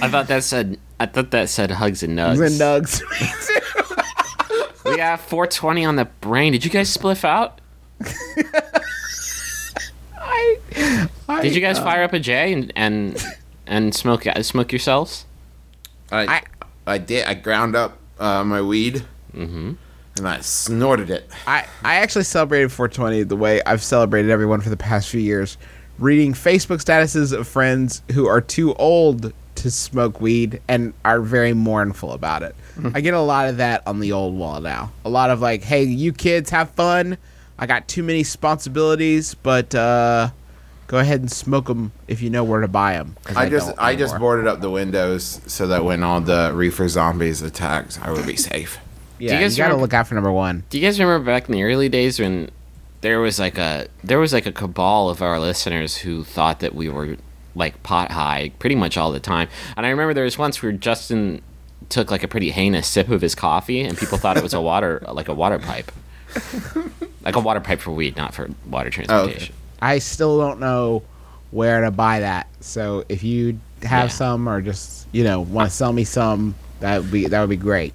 I thought that said. I thought that said hugs and nugs. And nugs. we got 420 on the brain. Did you guys spliff out? I, I, Did you guys uh, fire up a J and and and smoke uh, smoke yourselves? I, I, I- did. I ground up uh, my weed, mm-hmm. and I snorted it. I, I actually celebrated 420 the way I've celebrated everyone for the past few years, reading Facebook statuses of friends who are too old to smoke weed and are very mournful about it. I get a lot of that on the old wall now. A lot of like, hey, you kids have fun. I got too many responsibilities, but uh, go ahead and smoke them if you know where to buy them. I just I just boarded up the windows so that when all the reefer zombies attacked, I would be safe. Yeah, you you, guys gotta remember- look out for number one. Do you guys remember back in the early days when there was like a there was like a cabal of our listeners who thought that we were like pot high pretty much all the time. And I remember there was once where Justin took like a pretty heinous sip of his coffee and people thought it was a water like a water pipe. like a water pipe for weed, not for water oh, transportation. I still don't know where to buy that. So if you have Yeah. some or just you know want to sell me some, that would be that would be great.